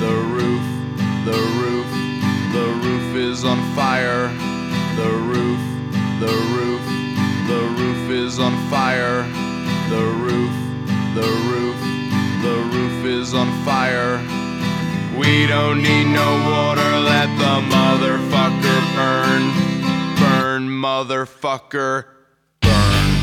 The roof, the roof, the roof is on fire. The roof, the roof, the roof is on fire. The roof, the roof, the roof is on fire. We don't need no water, let the motherfucker burn. Burn, motherfucker, burn.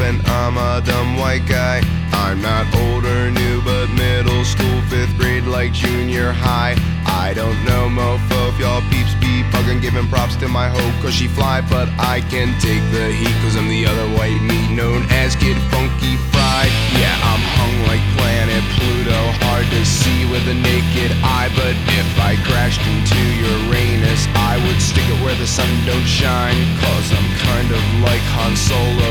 And I'm a dumb white guy. I'm not old or new, but middle school, fifth grade, like junior high. I don't know, mofo, if y'all peeps be bugging, giving props to my hoe, cause she fly, but I can take the heat, cause I'm the other white meat known as Kid Funky Fried. Yeah, I'm hung like planet Pluto, hard to see with a naked eye, but if I crashed into Uranus, I would stick it where the sun don't shine, cause I'm kind of like Han Solo,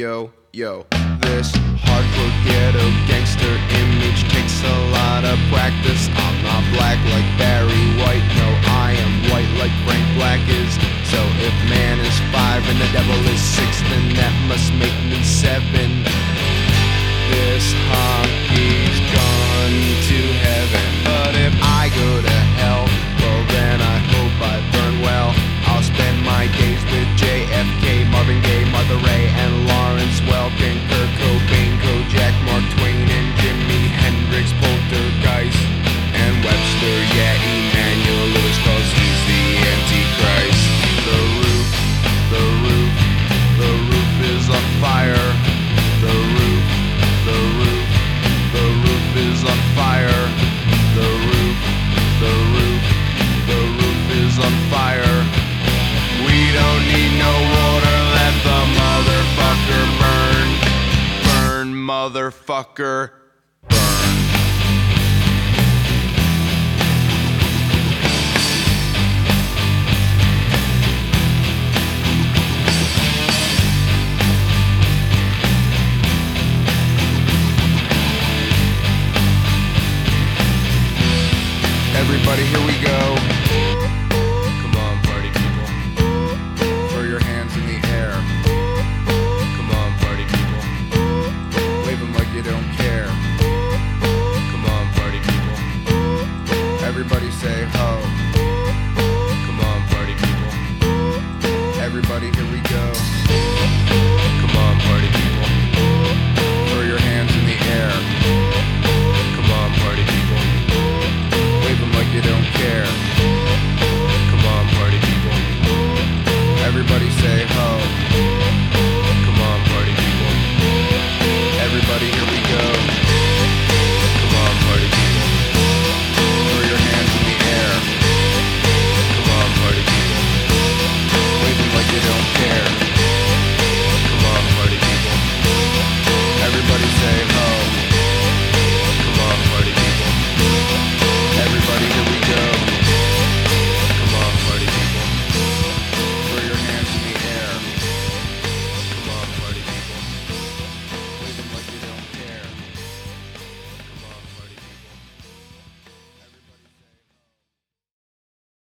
Yo, yo, this hardcore ghetto gangster image takes a lot of practice. I'm not black like Barry White, no, I am white like Frank Black is. So if man is five and the devil is six, then that must make me seven. This hockey's gone to heaven, but if I go to fire. The roof, the roof, the roof is on fire. We don't need no water, let the motherfucker burn. Burn, motherfucker, Everybody, here we go.